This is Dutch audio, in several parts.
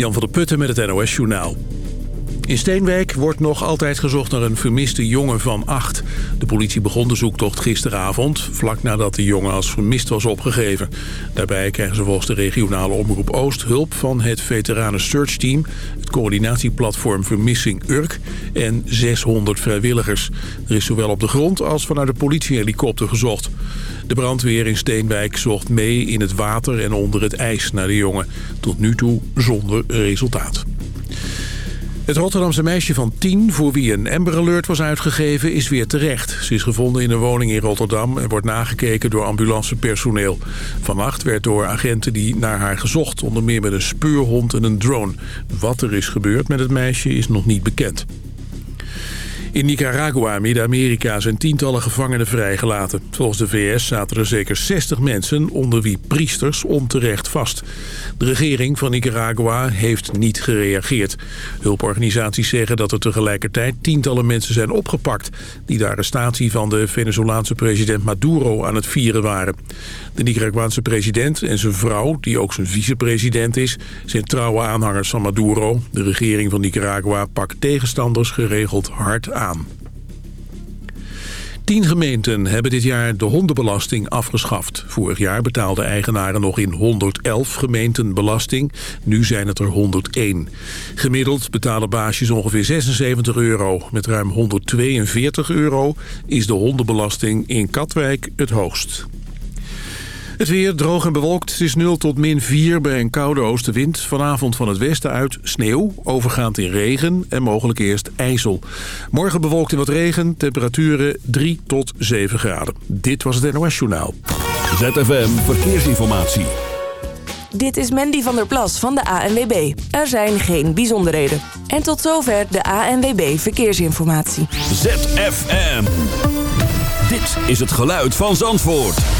Jan van der Putten met het NOS Journaal. In Steenwijk wordt nog altijd gezocht naar een vermiste jongen van acht. De politie begon de zoektocht gisteravond, vlak nadat de jongen als vermist was opgegeven. Daarbij krijgen ze volgens de regionale omroep Oost hulp van het veteranen search team, het coördinatieplatform Vermissing Urk en 600 vrijwilligers. Er is zowel op de grond als vanuit de politiehelikopter gezocht. De brandweer in Steenwijk zocht mee in het water en onder het ijs naar de jongen. Tot nu toe zonder resultaat. Het Rotterdamse meisje van 10, voor wie een Amber Alert was uitgegeven, is weer terecht. Ze is gevonden in een woning in Rotterdam en wordt nagekeken door ambulancepersoneel. Vannacht werd door agenten die naar haar gezocht, onder meer met een speurhond en een drone. Wat er is gebeurd met het meisje is nog niet bekend. In Nicaragua, Midden-Amerika, zijn tientallen gevangenen vrijgelaten. Volgens de VS zaten er zeker 60 mensen, onder wie priesters, onterecht vast. De regering van Nicaragua heeft niet gereageerd. Hulporganisaties zeggen dat er tegelijkertijd tientallen mensen zijn opgepakt... die de arrestatie van de Venezolaanse president Maduro aan het vieren waren. De Nicaraguaanse president en zijn vrouw, die ook zijn vicepresident is... zijn trouwe aanhangers van Maduro. De regering van Nicaragua pakt tegenstanders geregeld hard aan. Tien gemeenten hebben dit jaar de hondenbelasting afgeschaft. Vorig jaar betaalden eigenaren nog in 111 gemeenten belasting. Nu zijn het er 101. Gemiddeld betalen baasjes ongeveer 76 euro. Met ruim 142 euro is de hondenbelasting in Katwijk het hoogst. Het weer droog en bewolkt. Het is 0 tot min 4 bij een koude oostenwind. Vanavond van het westen uit sneeuw, overgaand in regen en mogelijk eerst ijzel. Morgen bewolkt in wat regen, temperaturen 3 tot 7 graden. Dit was het NOS Journaal. ZFM Verkeersinformatie. Dit is Mandy van der Plas van de ANWB. Er zijn geen bijzonderheden. En tot zover de ANWB Verkeersinformatie. ZFM. Dit is het geluid van Zandvoort.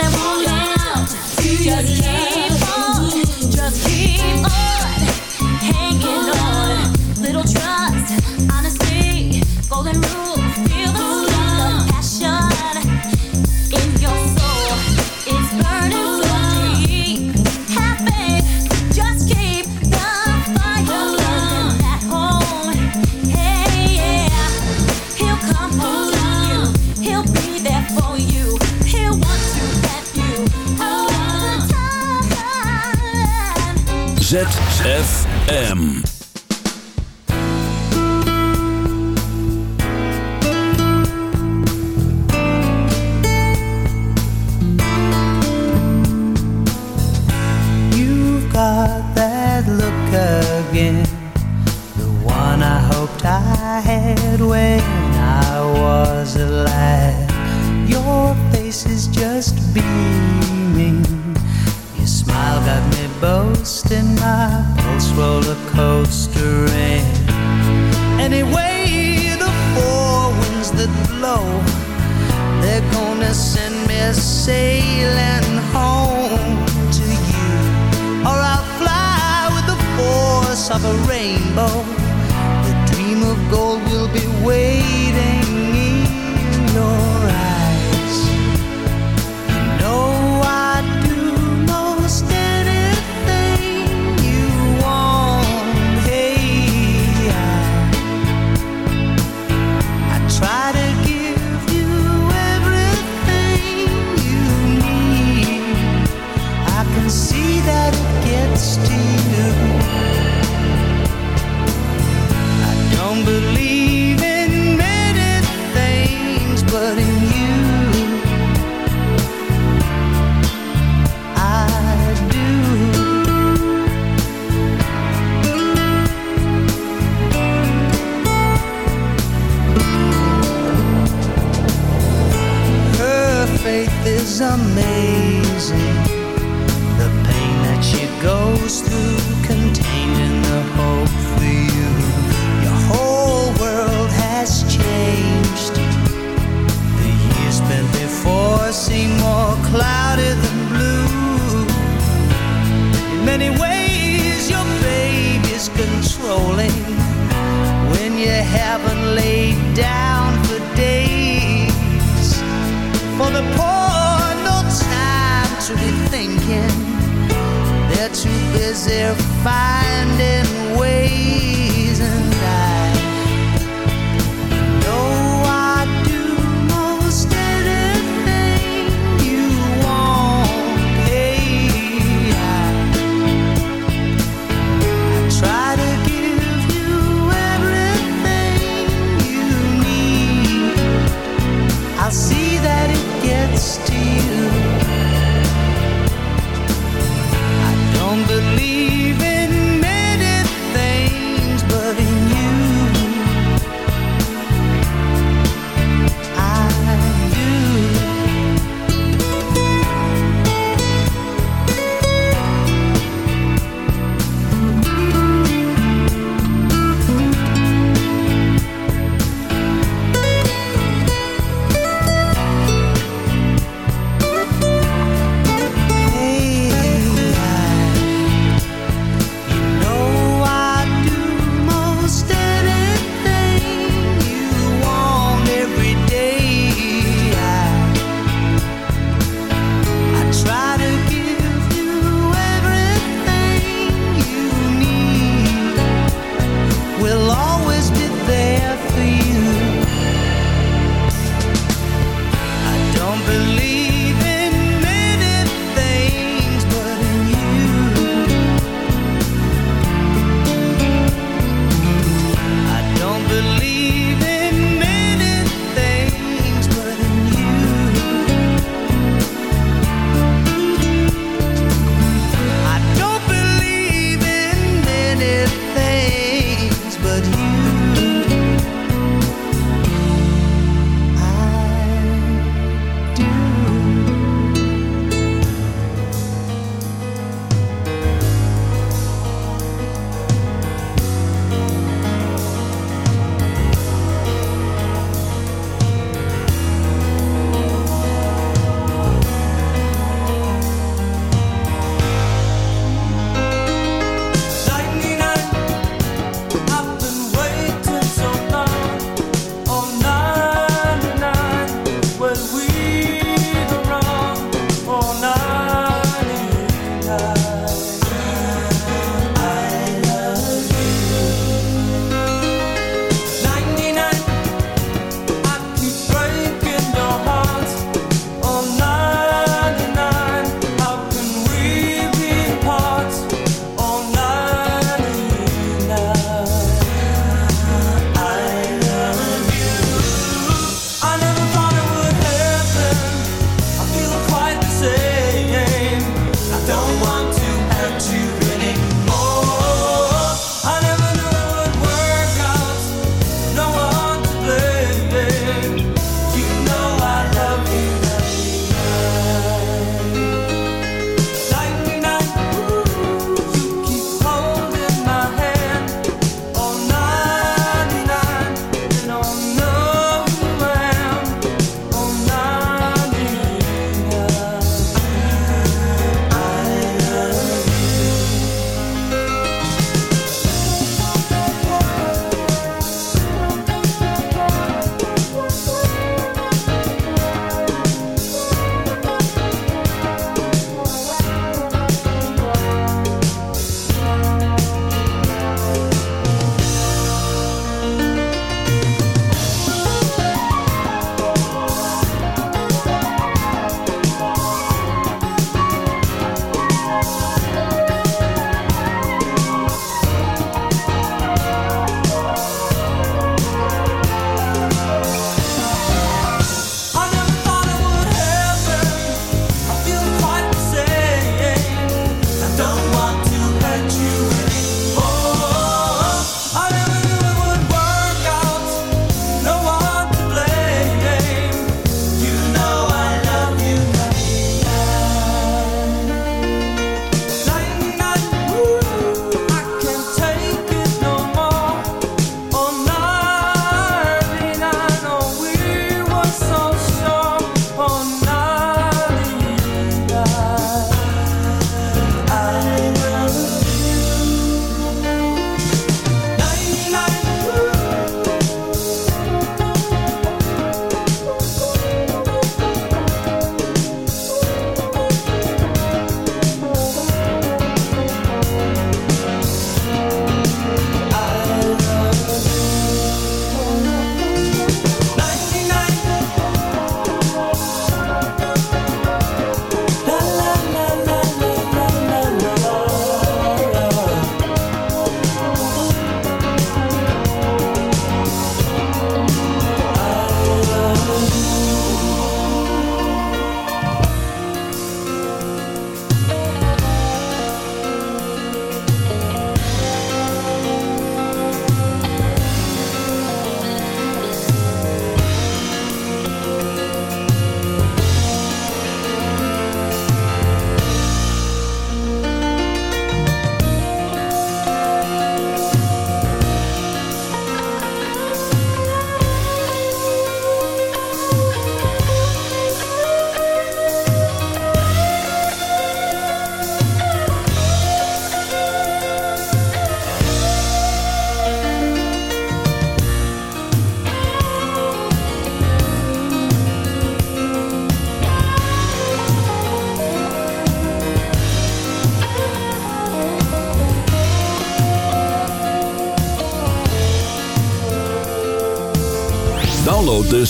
Him, really want him. Just keep ZFM.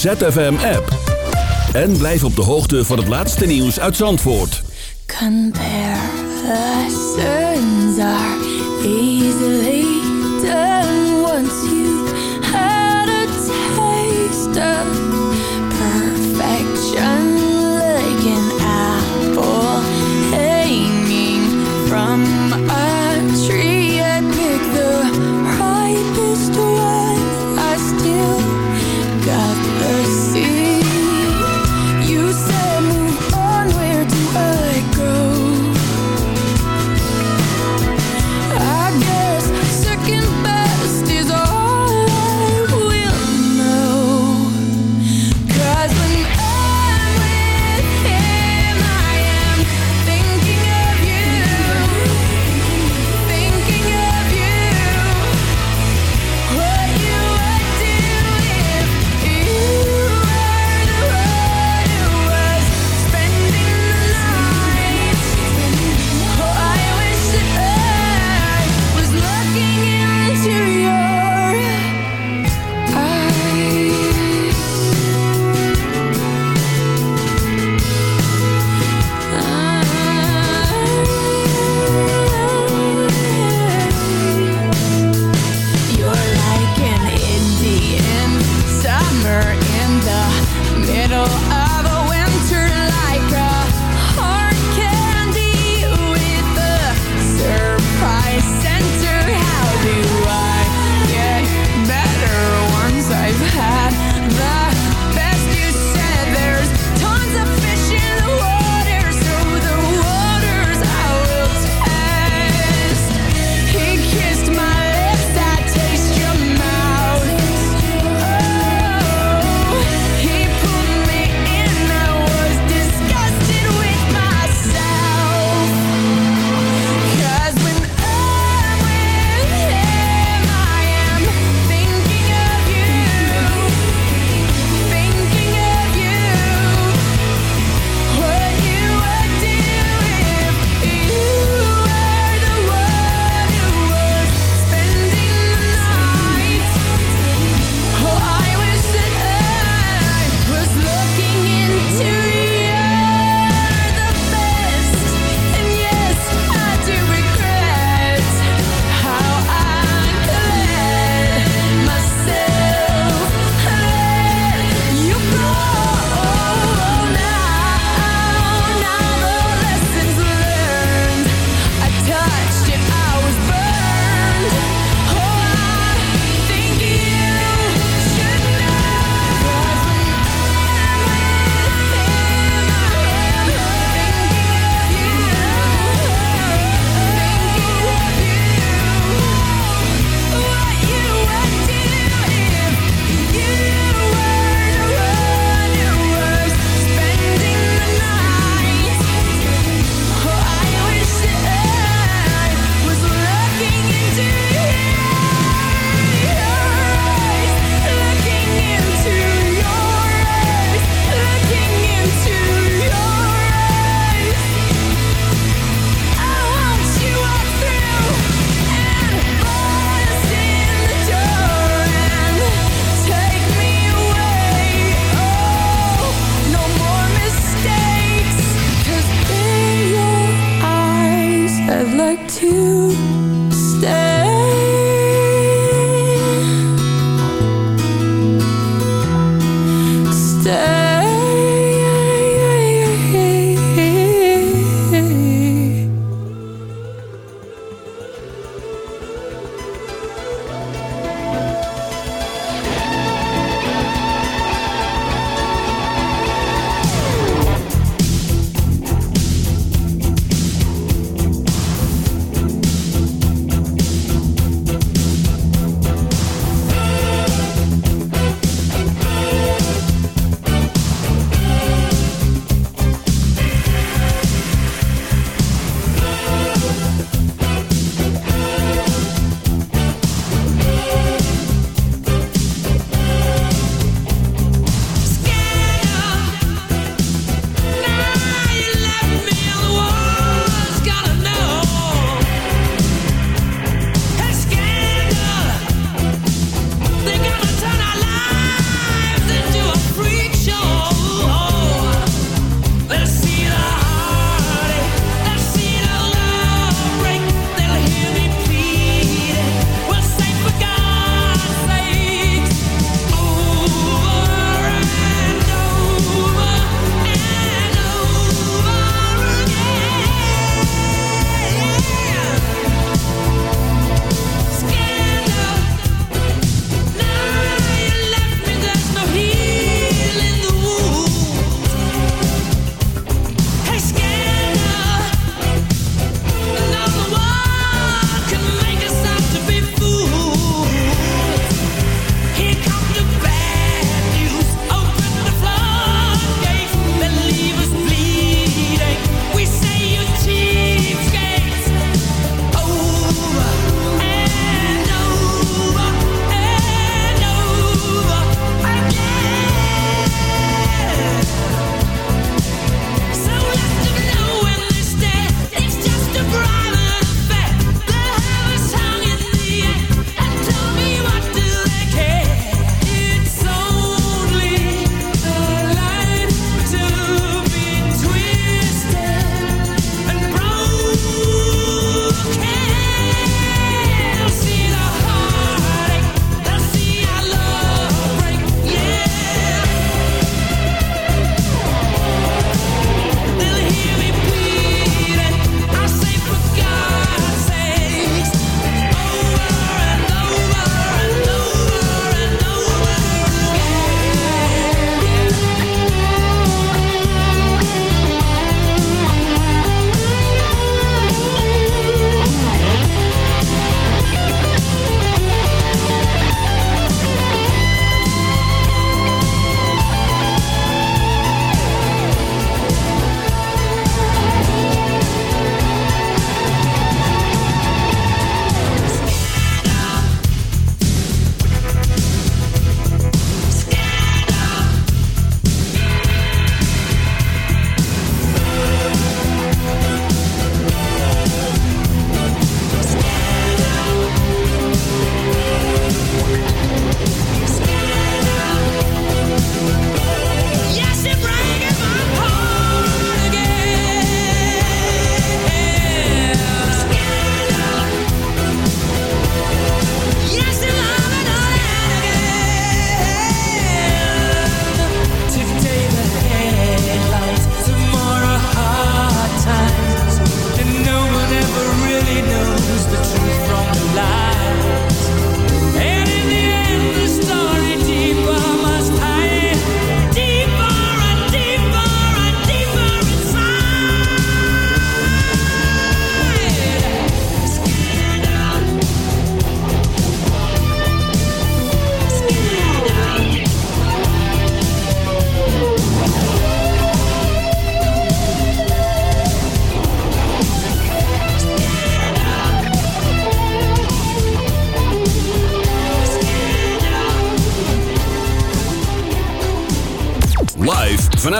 ZFM-app. En blijf op de hoogte van het laatste nieuws uit Zandvoort. Compare the easily done.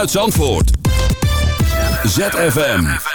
Zandvoort. ZFM.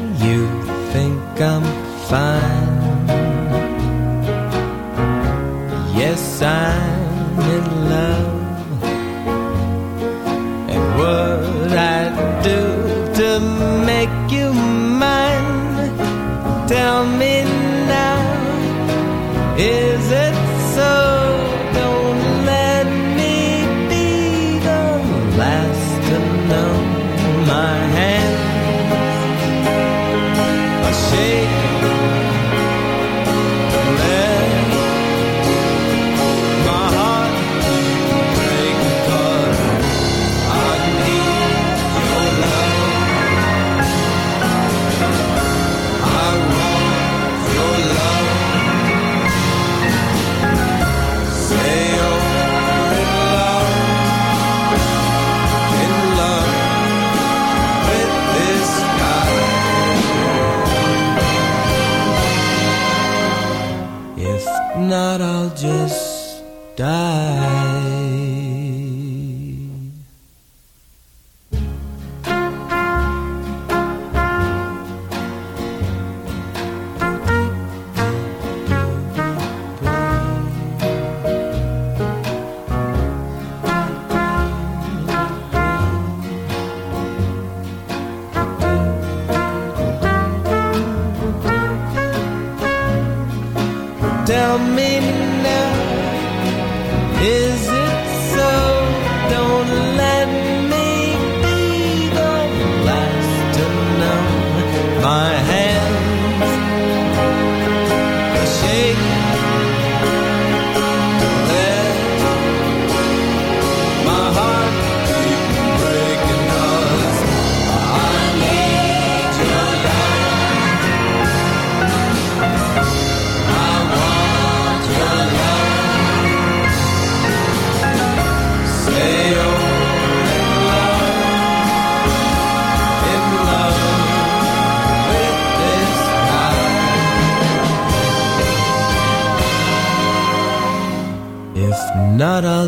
tell me.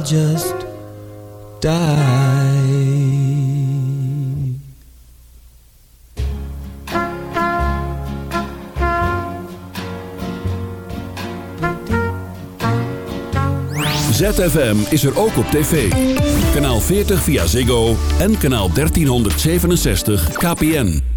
just die. ZFM is er ook op tv. Kanaal 40 via Ziggo en kanaal 1367 KPN.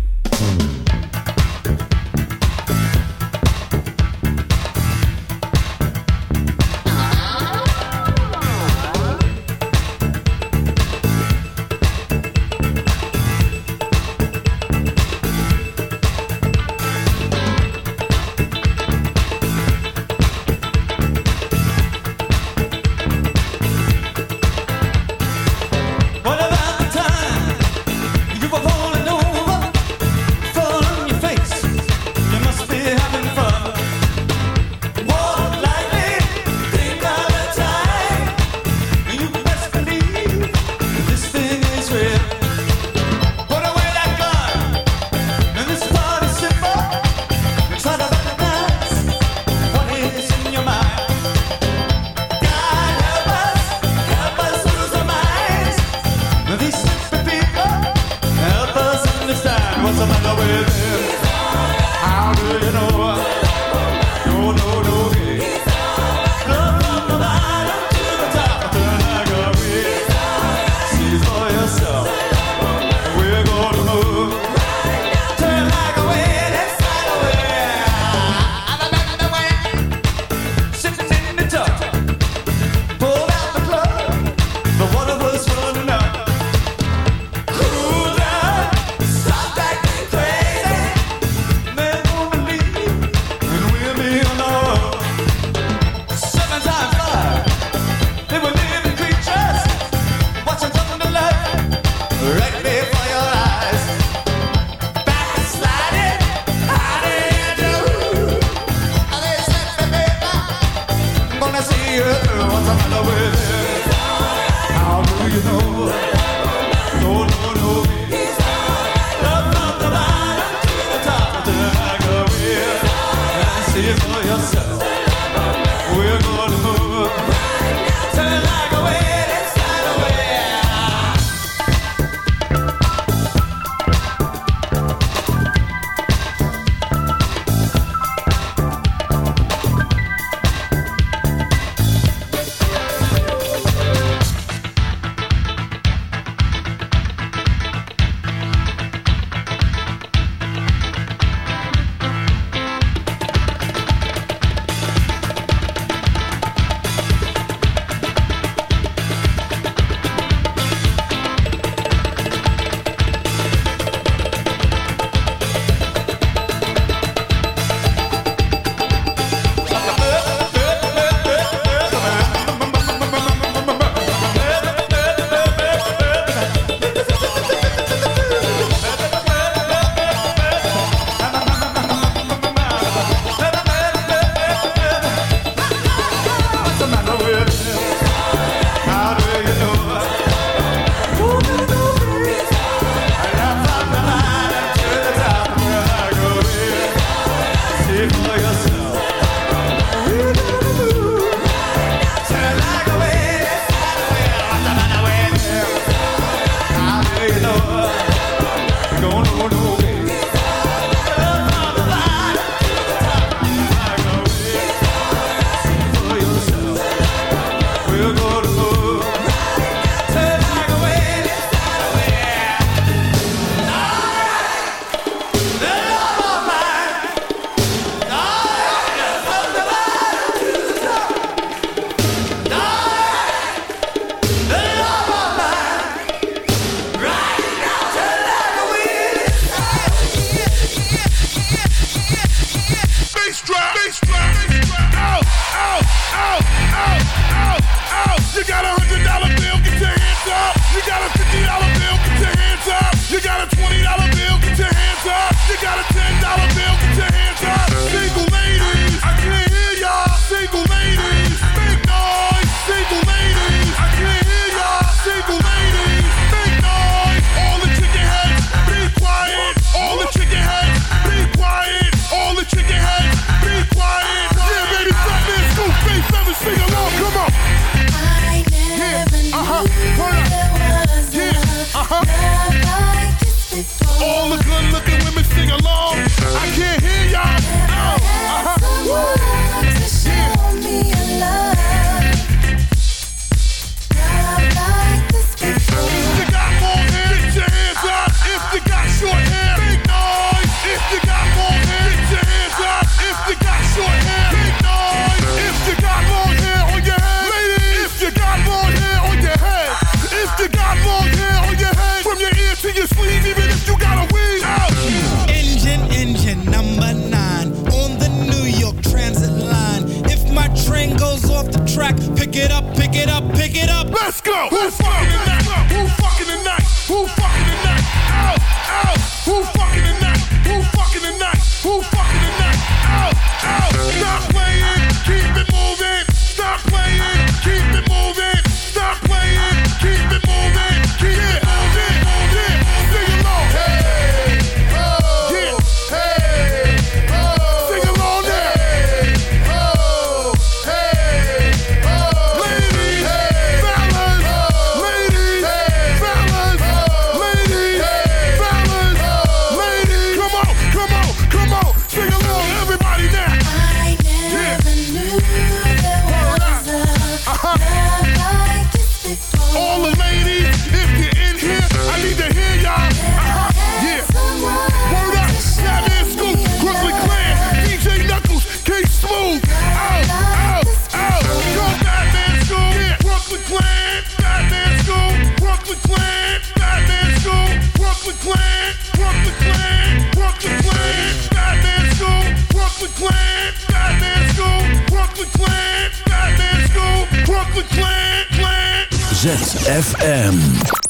ZFM.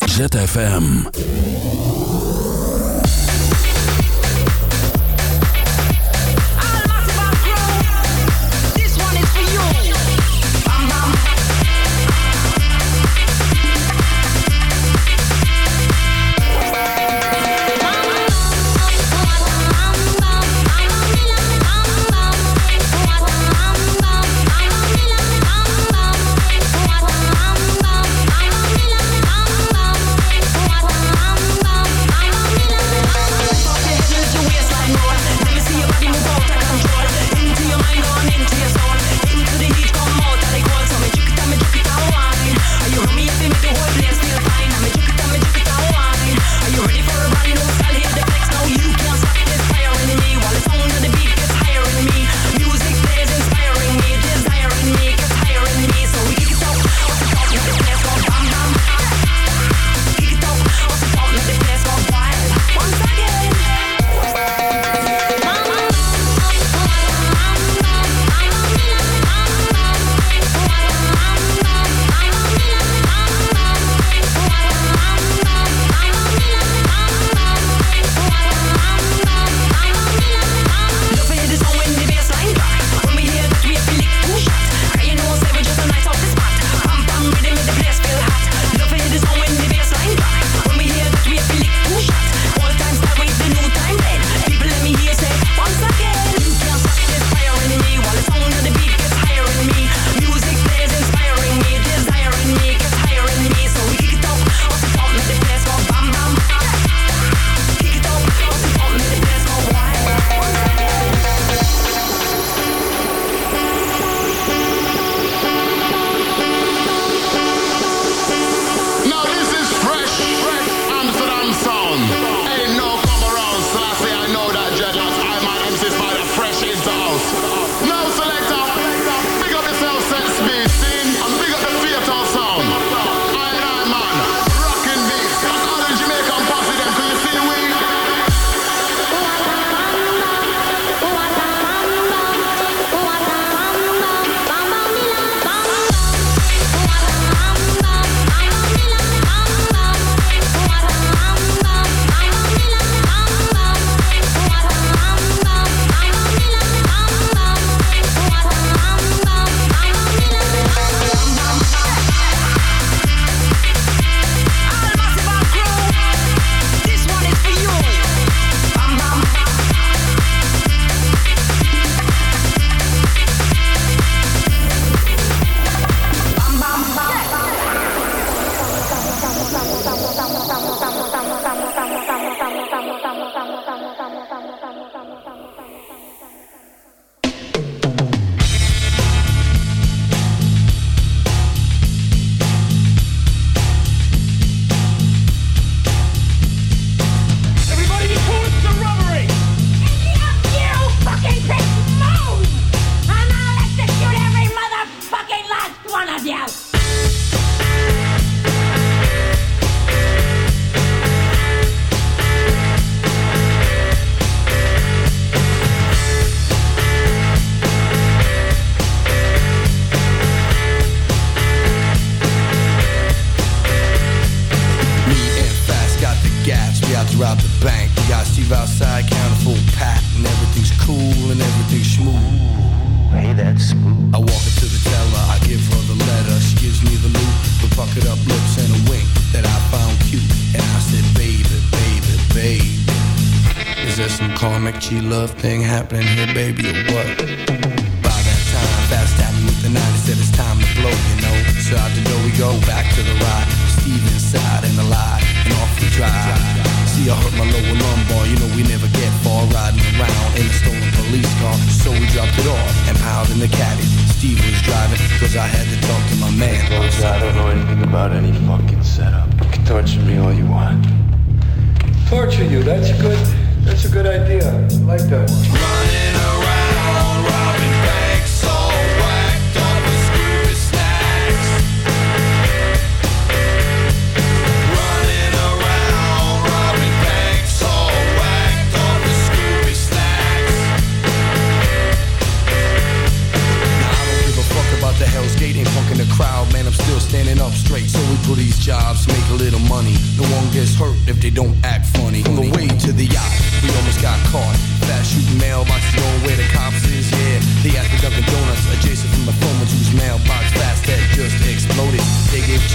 ZFM.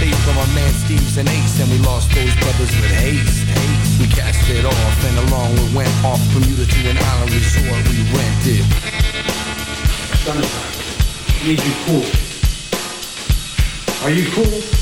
chase from our man Steve's and Ace, and we lost those brothers with haste. We cast it off, and along we went off Bermuda to an island resort we rented. Summertime, need you cool. Are you cool?